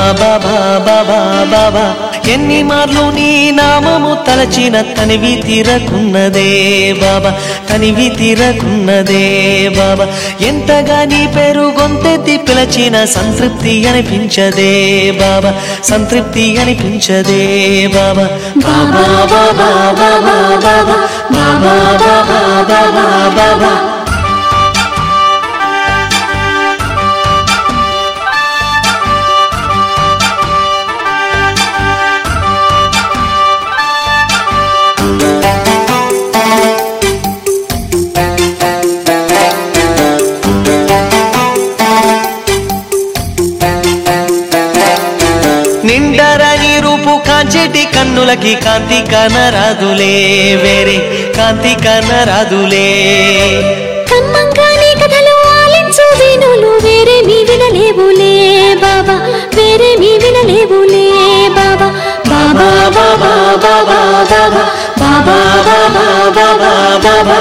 బాబా బాబా బాబా ఎన్ని మార్లు నీ నామము తలచిన తనివి తీరకున్నదే బాబా తనివి తీరకున్నదే బాబా. ఎంతగా నీ పేరు గొంతెత్తి పిలచిన సంతృప్తి అనిపించదే బాబా సంతృప్తి అనిపించదే బాబా బాబా బాబా బాబా బాబా బాబా బాబా బాబా బాబా. కన్నులకి కాంతి కనరాదులే వేరే కాంతి కనరాదులే. కమ్మంగానే కథలు ఆలించు వేణులు వేరే మీ వినలేవులే బాబా వేరే మీ వినలేవులే బాబా. బాబా బాబా బాబా బాబా బాబా బాబా బాబా బాబా.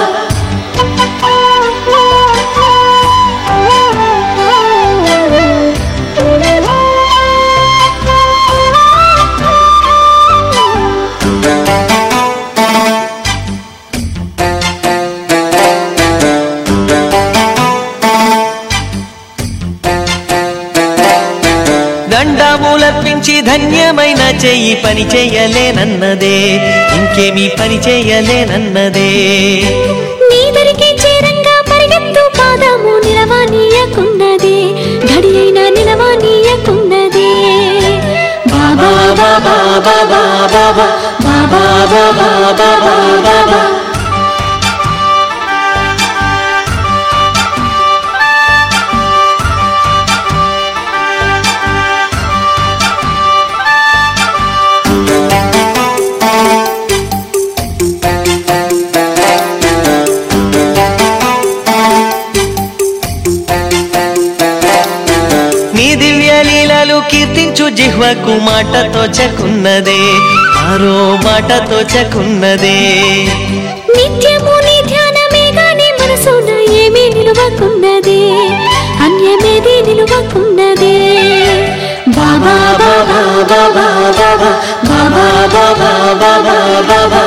ధన్యమైన చెయ్యి పని చెయ్యలేనన్నదే ఇంకేమీ పని చెయ్యలేనన్నదే నీదరికి చేరంగా పరిగెత్తు పాదము నిలవానీయకున్నదే ఘడి అయినా నిలవానీయకున్నదే బాబా బాబా బాబా బాబా బాబా బాబా బాబా బాబా జిహ్వకు మాట తోచకున్నదే ఆరో మాట తోచకున్నదే నిత్యము నీ ధ్యానమే మనసున ఏమీ నిలువకున్నదే అన్యమేది నిలువకున్నదే. బాబా బాబా బాబా బాబా బాబా బాబా బాబా బాబా.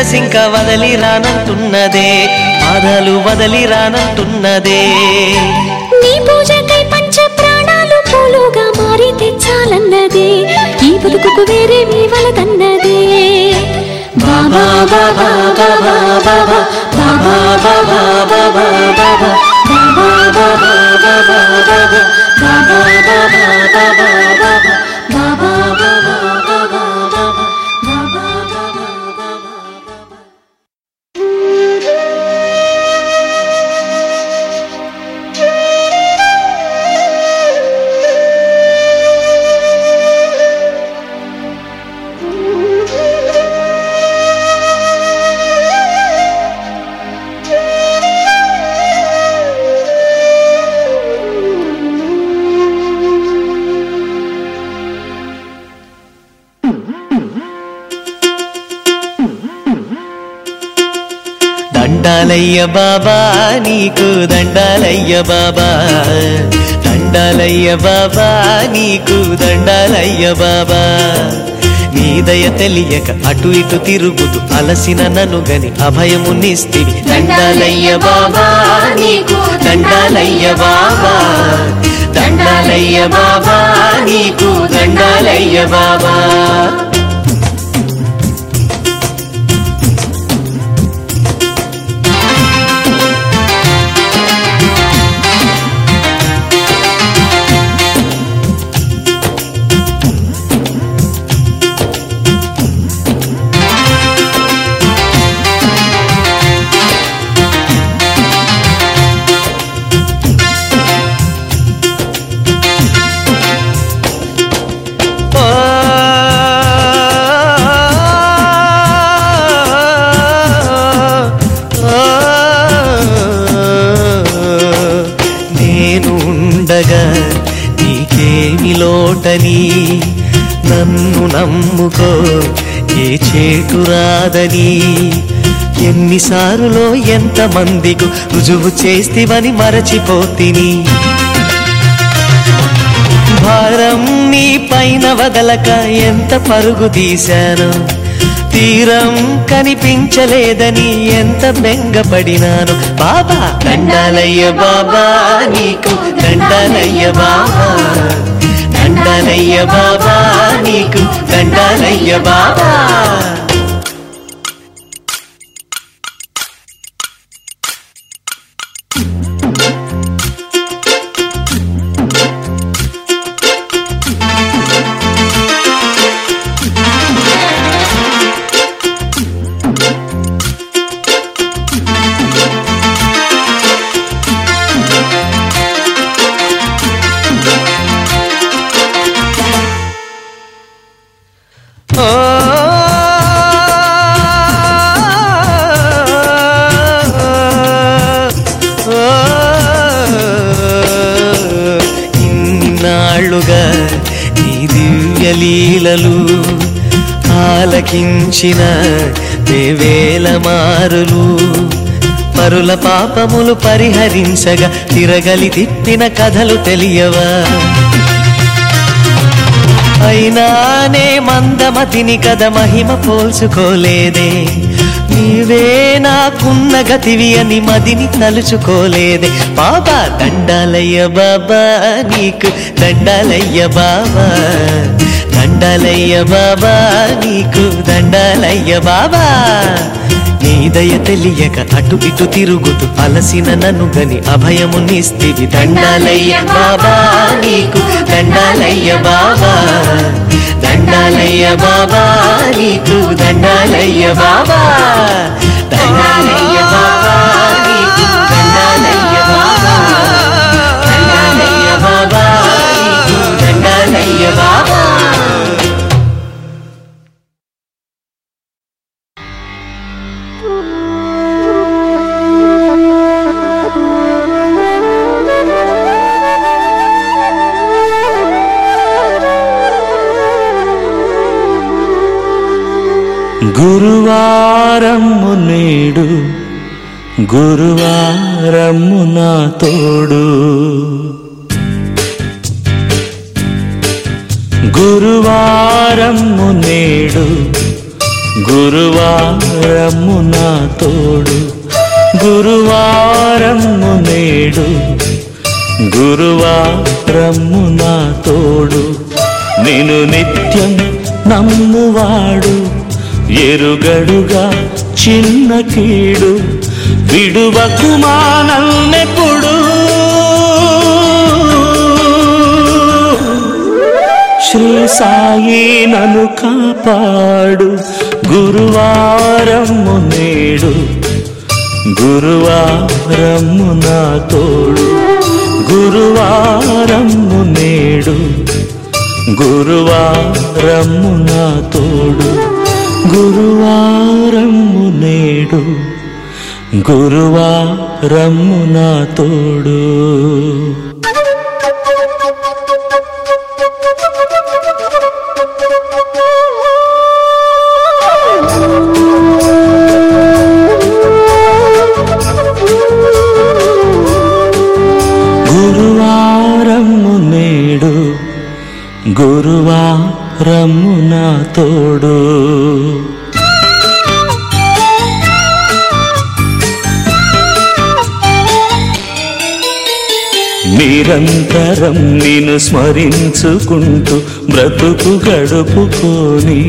వాలిన శిరసింక వదలి రానంటున్నదే పాదాలు వదలి రానంటున్నదే నీ పూజకై పంచ ప్రాణాలు పూలుగా మారి తెచ్చాలన్నదే ఈ బతుకు వేరే మీ వలదన్నదే బాబా బాబా బాబా బాబా బాబా బాబా బాబా బాబా. దండాలయ్య బాబా నీకు దండాలయ్య బాబా. దండాలయ్య బాబా నీకు దండాలయ్య బాబా. నీ దయ తెలియక అటు ఇటు తిరుగుతూ అలసిన నను గని అభయము నిస్తివి. దండాలయ్య బాబా నీకు దండాలయ్య బాబా. దండాలయ్య బాబా నీకు దండాలయ్య బాబా. రాదని నన్ను నమ్ముకో ఏ చేటు రాదని. ఎన్నిసార్లు ఎంత మందికు రుజువు చేస్తివని మరచిపోతిని. భారం నీ పైన వదలక ఎంత పరుగు తీశాను. తీరం కనిపించలేదని ఎంత బెంగపడినాను. బాబా దండాలయ్య బాబా నీకు దండాలయ్య బాబా. దండాలయ్య బాబా నీకు దండాలయ్య బాబా. ఆలకించిన వేల మారులు. పరుల పాపములు పరిహరించగా తిరగలి తిప్పిన కథలు తెలియవా? అయినానే మందమతిని కథ మహిమ పోల్చుకోలేదే. నీవే నాకున్న గతివి అని మదిని తలుచుకోలేదే బాబా దండాలయ్య బాబా నీకు దండాలయ్య బాబా. దండాలయ్య బాబా నీకు దండాలయ్య బాబా. నీ దయ తెలియక అటు ఇటు తిరుగుతూ అలసిన నన్ను గని అభయము నిస్తివి. దండాలయ్య బాబా నీకు దండాలయ్య బాబా. దండాలయ్య బాబా నీకు దండాలయ్య బాబా. దండాలయ్య బాబా. గురువారము నేడు గురువారము నా తోడు. గురువారము నేడు గురువారము నా తోడు. గురువారము నేడు గురువారము నా తోడు. నేను నిత్యం నమ్మువాడు. ఎరుగడుగా చిన్న కీడు విడువకు మానన్నెప్పుడు. శ్రీ సాయి నను కాపాడు గురువారము నేడు. గురువారము నా తోడు గురువారము నేడు. గురువారము నా తోడు. గురువారము నేడు గురువారము నా తోడు. గురువారము నేడు గురువారము నా తోడు. నిరంతరం నిన్ను స్మరించుకుంటూ బ్రతుకు గడుపుకొని.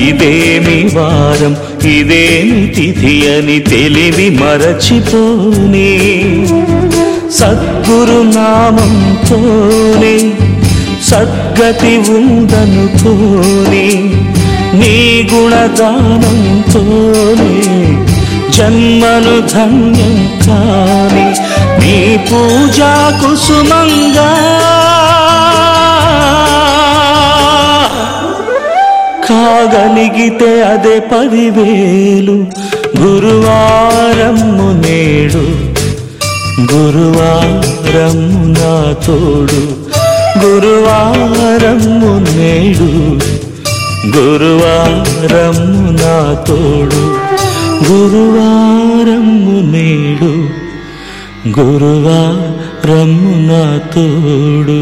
ఇదేమి వారం ఇదేమి తిథి అని తెలివి మరచిపోని. సద్గురు నామంతోనే సద్గతి ఉందనుకోని నీ గుణదానంతోనే జన్మను ధన్యం కాని నీ పూజా కుసుమంగా. కాగలిగితే అదే పదివేలు గురువారము నేడు గురువారము నా తోడు. గురువారము నేడు గురువారము నా తోడు. గురువారము నేడు గురువారము నా తోడు.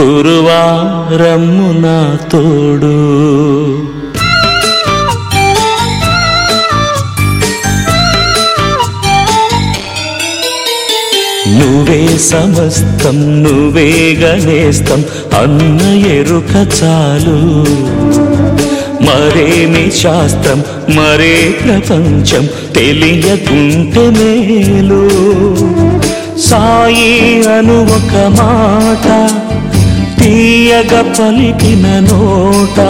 గురువారము నా తోడు. నువ్వే సమస్తం నువ్వే గణేస్తం అన్న ఎరుక చాలు. మరేమి శాస్త్రం మరే ప్రపంచం తెలియకుంటే మేలు. సాయి అను ఒక మాట. తీయగ పలికిన నోట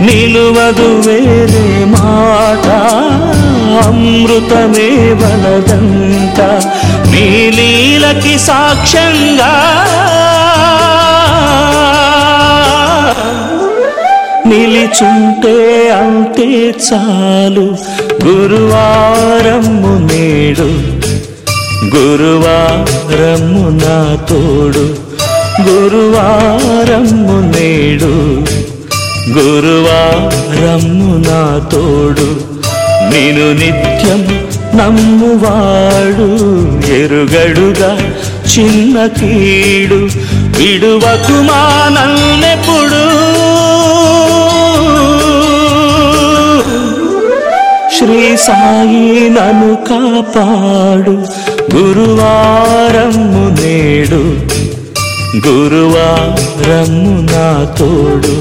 నిలువదు వేరే మాట. అమృతమే వలదంట నీలీలకి సాక్ష్యంగా. నిలిచుంటే అంతే చాలు గురువారము నేడు. గురువారము నా తోడు. గురువారము నేడు గురువారము నా తోడు నేను నిత్యం నమ్మువాడు ఎరుగడుగా చిన్న కీడు విడువకు మానన్నెప్పుడు. శ్రీ సాయి నను కాపాడు గురువారము నేడు గురువారము నా తోడు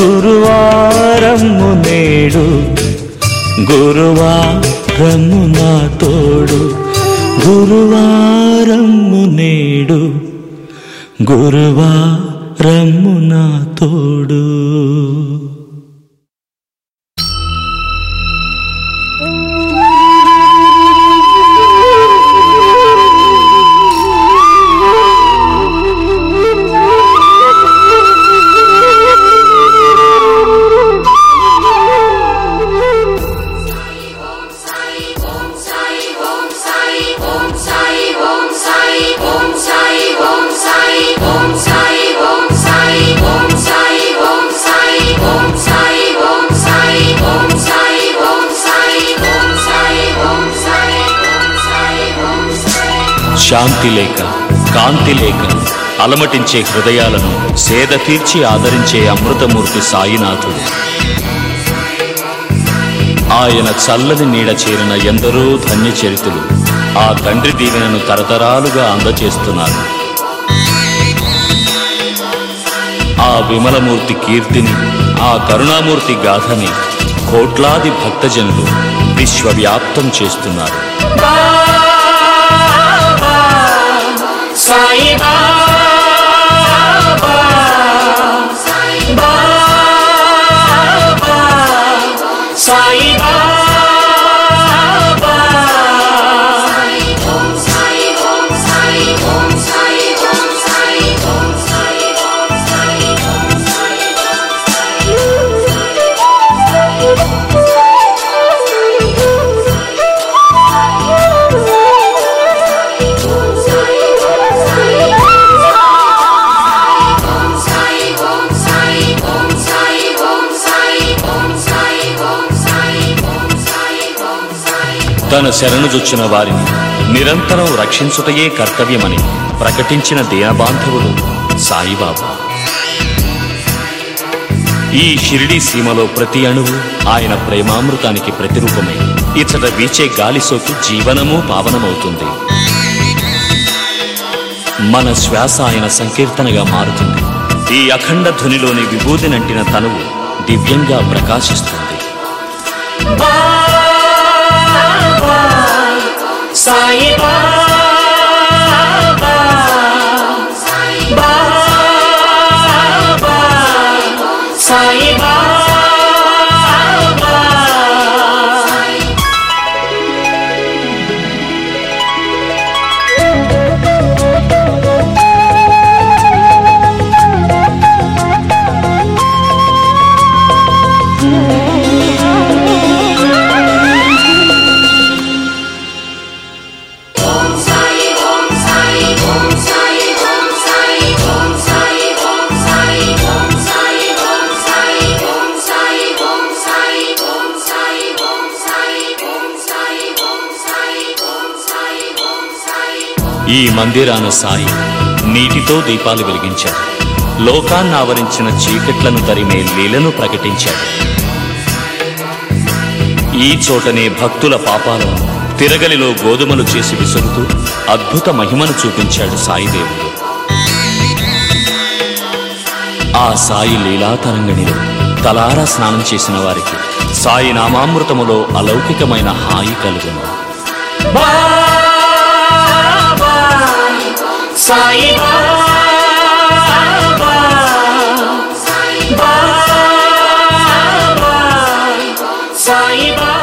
గురువారము నేడు. గురువారము నా తోడు గురువారము నేడు. గురువారము నా తోడు. శాంతి లేక కాంతి లేక అలమటించే హృదయాలను సేద తీర్చి ఆదరించే అమృతమూర్తి సాయినాథుడు. ఆయన చల్లని నీడ చేరిన ఎందరో ధన్య చరితులు ఆ తండ్రి దీవెనను తరతరాలుగా అందచేస్తున్నారు. ఆ విమలమూర్తి కీర్తిని ఆ కరుణామూర్తి గాథని కోట్లాది భక్తజనులు విశ్వవ్యాప్తం చేస్తున్నారు. साई बाबा साई बाबा తన శరణుజొచ్చిన వారిని నిరంతరం రక్షించుటయే కర్తవ్యమని ప్రకటించిన దీనబాంధవులు సాయిబాబా. ఈ షిరిడీ సీమలో ప్రతి అణువు ఆయన ప్రేమామృతానికి ప్రతిరూపమై. ఇచ్చట వీచే గాలి సోకి జీవనము పావనమవుతుంది. మన శ్వాస ఆయన సంకీర్తనగా మారుతుంది. ఈ అఖండ ధ్వనిలోని విభూతి నంటిన తనువు దివ్యంగా ప్రకాశిస్తుంది. సాయి ఈ మందిరాన సాయి నీటితో దీపాలు వెలిగించాడు. లోకాన్ని ఆవరించిన చీకట్లను తరిమే లీలను ప్రకటించాడు. ఈ చోటనే భక్తుల పాపాలను తిరగలిలో గోధుమలు చేసి విసురుతూ అద్భుత మహిమను చూపించాడు సాయిదేవుడు. ఆ సాయి లీలాతరంగిణిలో తలారా స్నానం చేసిన వారికి సాయి నామామృతములో అలౌకికమైన హాయి కలుగును. Sai ba ba ba ba sai ba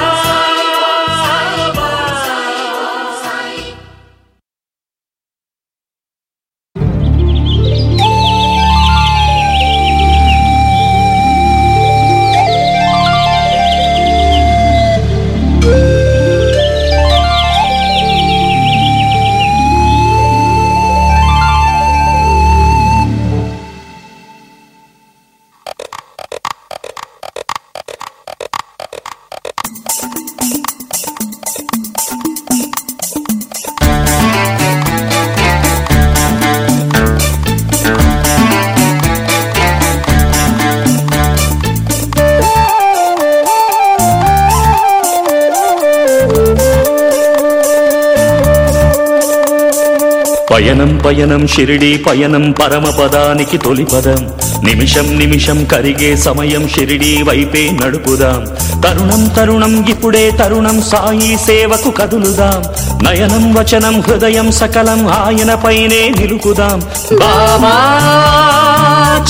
పయనం పయనం షిరిడి పయనం పరమపదానికి తొలి పదం. నిమిషం నిమిషం కరిగే సమయం షిరిడి వైపే నడుపుదాం. తరుణం తరుణం ఇప్పుడే తరుణం సాయి సేవకు కదులుదాం. నయనం వచనం హృదయం సకలం ఆయనపైనే నిలుకుదాం. బాబా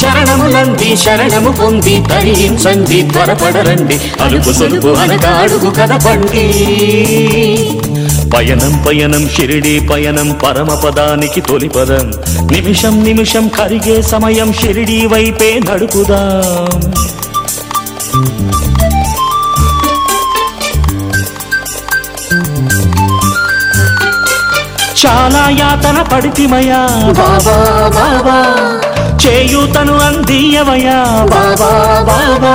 చరణములంది శరణము పొంది తరించండి త్వరపడరండి. అలుపు సొలుపు అనగా అడుగు కదపండి. పయనం పయనం షిరిడి పయనం పరమపదానికి తొలి పదం. నిమిషం నిమిషం కరిగే సమయం షిరిడి వైపే నడుపుదాం. చాలా యాతన పడితిమయా బాబా బాబా చేయూతను అందియవయా. బాబా బాబా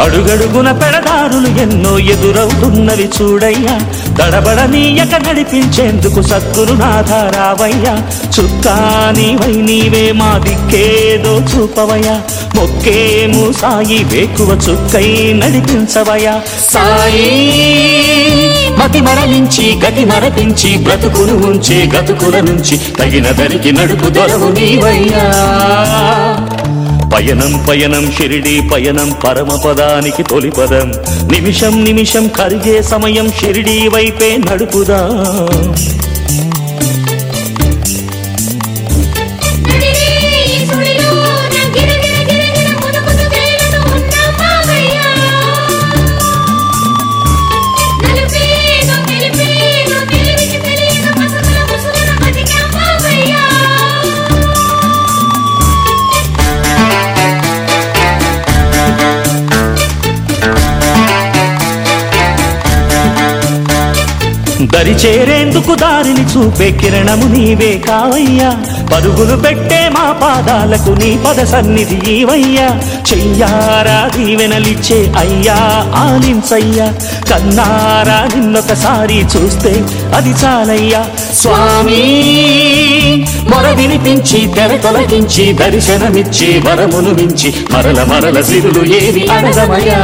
అడుగడుగున పెడదారులు ఎన్నో ఎదురవుతున్నవి చూడయ్యా. దడబడనీయక నడిపించేందుకు సద్గురు నాథారావయ్యా. చుక్కానివై నీవే మా దిక్కేదో చూపవయ్యా. మొక్కేము సాయి వేకువ చుక్కై నడిపించవయ్యా. సాయి మతి మరలించి గతి మరపించి బ్రతుకును ఉంచి గతుకుల నుంచి తగిన దరికి నడుపు దొరవు నీవయ్యా. పయనం పయనం షిరిడి పయనం పరమపదానికి తొలి పదం. నిమిషం నిమిషం కరిగే సమయం షిరిడి వైపే నడుపుదా. దరి చేరేందుకు దారిని చూపే కిరణము నీవే కావయ్యా. పరుగులు పెట్టే మా పాదాలకు నీ పద సన్నిధి ఈవయ్యా చెయ్యారా దీవెనలిచ్చే అయ్యా ఆలించయ్యా కన్నారా నిన్నొకసారి చూస్తే అది చాలయ్యా. స్వామి మొర వినిపించి తెర తొలగించి దర్శనమిచ్చి వరమును మించి మరల మరల సిరులు ఏవి అడగమయా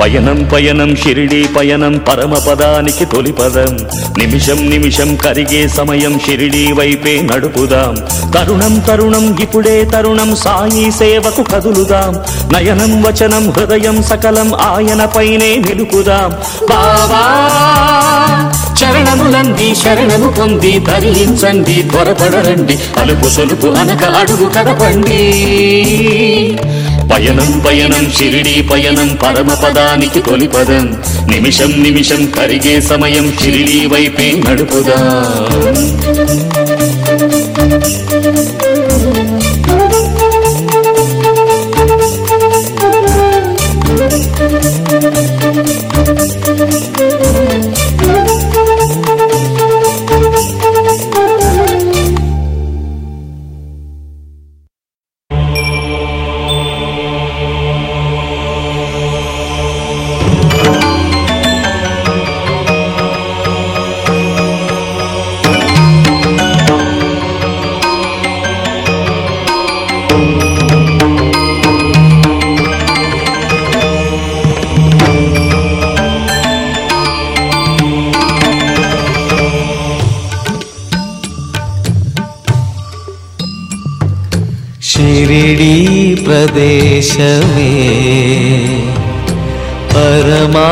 పయనం పయనం షిరిడి పయనం పరమపదానికి తొలి పదం. నిమిషం నిమిషం కరిగే సమయం షిరిడి వైపే నడుపుదాం. తరుణం తరుణం ఇప్పుడే తరుణం సాయి సేవకు కదులుదాం. నయనం వచనం హృదయం సకలం ఆయనపైనే నిలుపుదాం. బాబా చరణములంది శరణము పొంది ధరించండి త్వరపడరండి. అలుపు సొలుపు అనక అడుగు కదపండి పయనం పయనం షిరిడి పయనం పరమపదానికి తొలి పదం నిమిషం నిమిషం కరిగే సమయం షిరిడి వైపే నడుపుదా. केशवे परमात्मसन्निधि।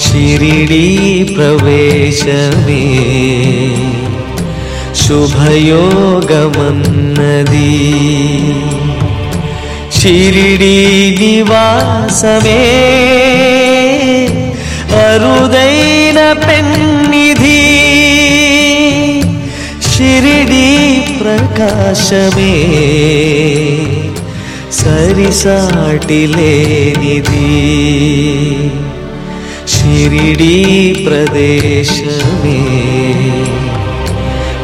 शिरिडी प्रवेशवे शुभयोगमन्नदी। शिरिडी निवासमे अरुदैन अरुदैनभङ्ग ప్రకాశమే సరిసాటి లేనిది షిరిడి ప్రదేశమే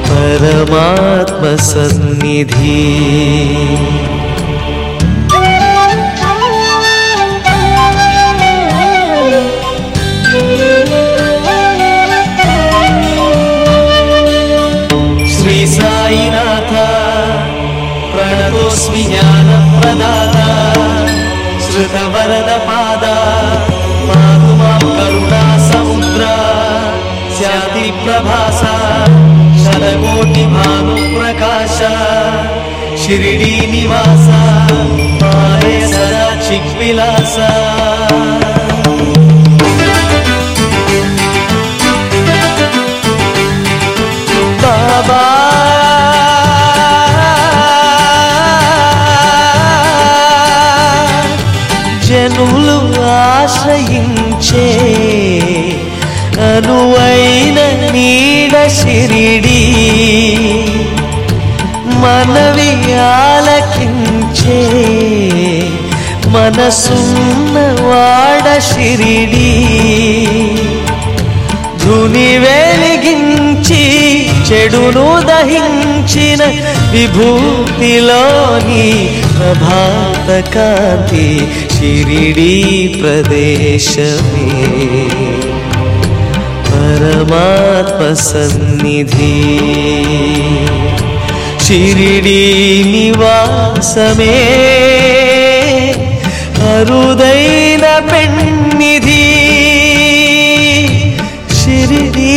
పరమాత్మ भाषा शिरिडीनिवासा मानोप्रकाशानिवासा सदा चिक्विलासा సున్నవాడ శిరిడి ధుని వెలిగించి చెడును దహించిన విభూతిలోని ప్రభాత కాంతి శిరిడి ప్రదేశమే. పరమాత్మ సన్నిధి. షిరిడి నివాసమే. అరుదైన పెన్నిధి శిరిడి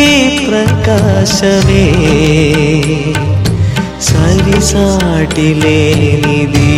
ప్రకాశమే సరిసాటి లేనిది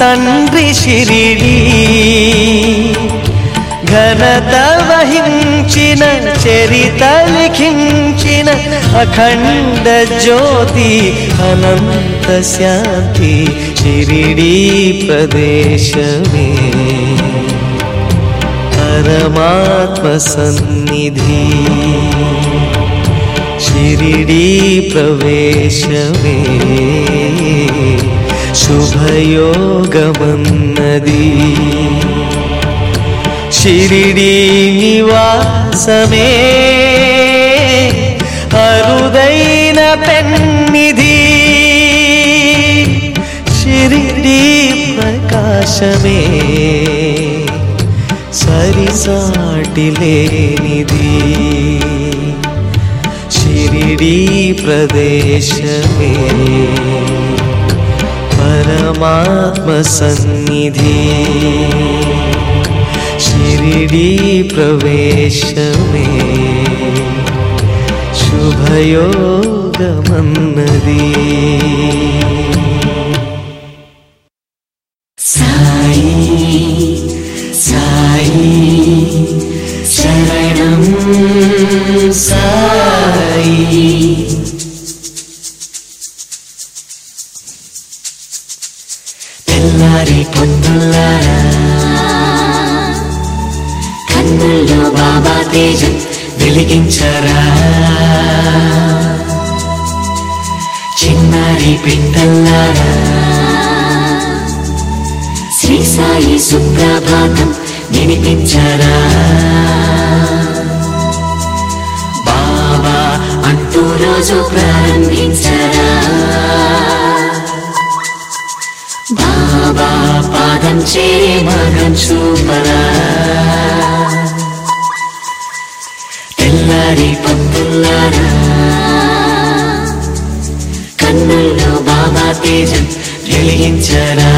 तण्डिशिरिडी घनतवहिन चरितलकिञ्चिन अखण्डज्योति अनन्तशान्ति शिरिडी प्रवेशवे परमात्मसन्निधि शिरिडीप्रवेशवे శుభయోగమన్నది. షిరిడి నివాసమే. అరుదైన పెన్నిధి. షిరిడి ప్రకాశమే. సరిసాటి లేనిది. షిరిడి ప్రదేశమే. परमात्मसन्निधि। शिरी प्रवेश मे शुभयोगमन्नदी। వినిపించరా బాబా అంటూ రోజు ప్రారంభించరా బాబా పాదం చేరే మార్గం చూపరా తెల్లారి పొద్దుల్లారా కన్నుల్లో బాబా తేజం వెలిగించరా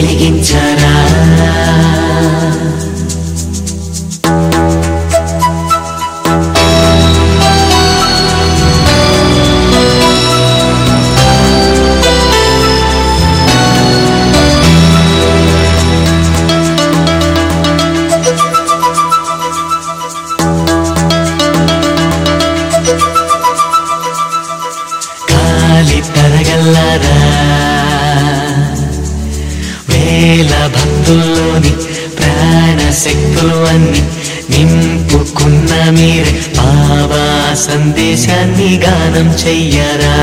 వెలిగించరా. దానం చెయ్యరా?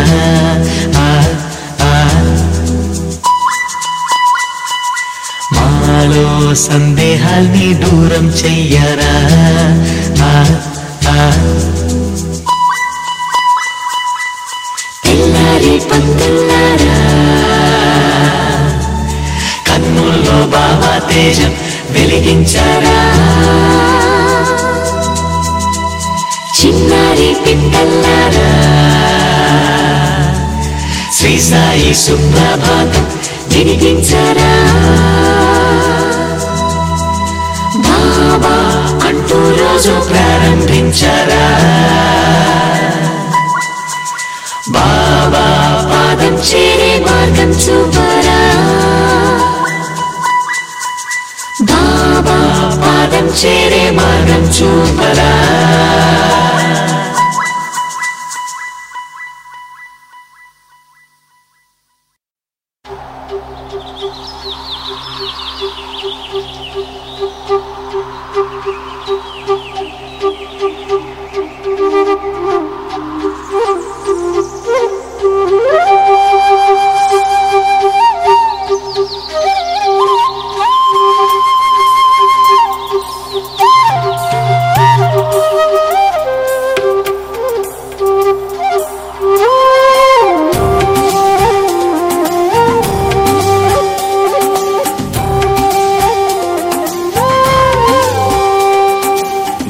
మాలో సందేహాల్ని దూరం చెయ్యరా? చిన్నారి పిట్టల్లారా శ్రీ సాయి సుప్రభాతం వినిపించరా. బాబా అంటూ రోజు ప్రారంభించరా. బాబా పాదం చేరే మార్గం చూపరా. బాబా పాదం చేరే మార్గం చూపరా.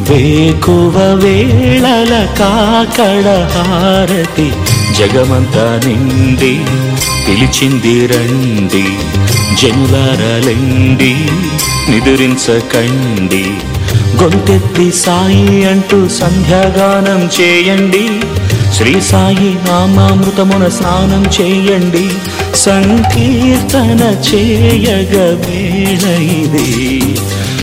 వేకువ వేళల కాకడ హారతి జగమంతా నిండి పిలిచింది రండి జనులారలండి నిదురించకండి గొంతెత్తి సాయి అంటూ సంధ్యాగానం చేయండి శ్రీ సాయి నామామృతమున స్నానం చేయండి సంకీర్తన చేయగ వేళ ఇది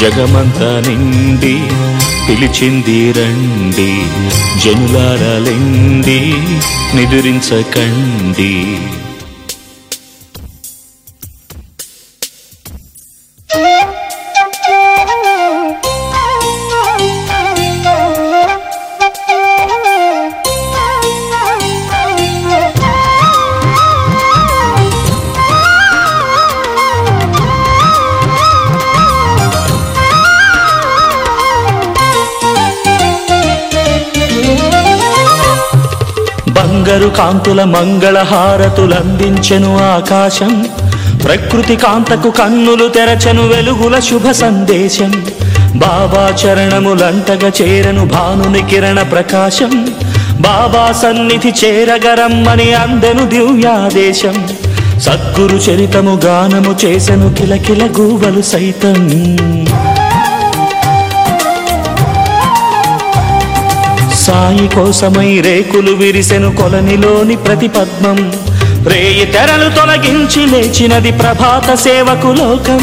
జగమంత నిండి పిలిచింది రండి జనులారలెండి నిదురించకండి. కాంతుల మంగళ హారతులందించెను ఆకాశం. ప్రకృతి కాంతకు కన్నులు తెరచెను వెలుగుల శుభ సందేశం. బాబా చరణములంటగా చేరను భానుని కిరణ ప్రకాశం. బాబా సన్నిధి చేరగరమ్మని అందెను దివ్యాదేశం. సద్గురు చరితము గానము చేసెను కిలకిల గూవలు సైతం. సాయి కోసమై రేకులు విరిసెను కొలనిలోని ప్రతి పద్మం. రేయి తెరలు తొలగించి లేచినది ప్రభాత సేవకు లోకం.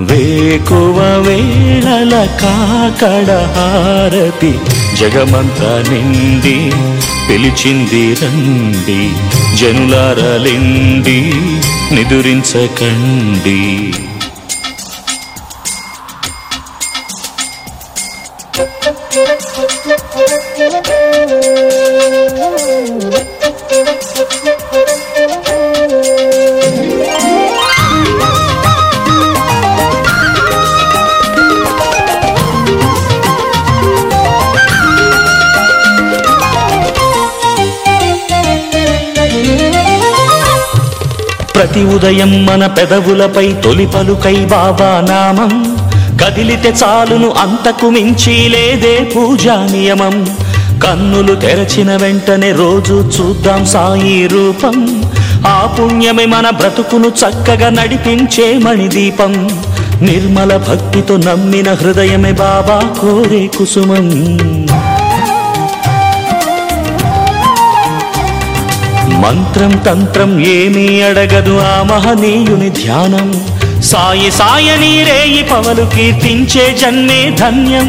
వేకువ వేళల కాకడ హారతి జగమంతా నిండి పిలిచింది రండి జనులారలిండి నిదురించకండి. ప్రతి ఉదయం మన పెదవులపై తొలి పలుకై బాబా నామం. కదిలితే చాలును అంతకు మించి లేదే పూజా నియమం. కన్నులు తెరచిన వెంటనే రోజు చూద్దాం సాయి రూపం. ఆ పుణ్యమే మన బ్రతుకును చక్కగా నడిపించే మణిదీపం. నిర్మల భక్తితో నమ్మిన హృదయమే బాబా కోరే కుసుమం. మంత్రం తంత్రం ఏమీ అడగదు ఆ మహనీయుని ధ్యానం. సాయి సాయని రేయి పవలు కీర్తించే జన్మే ధన్యం.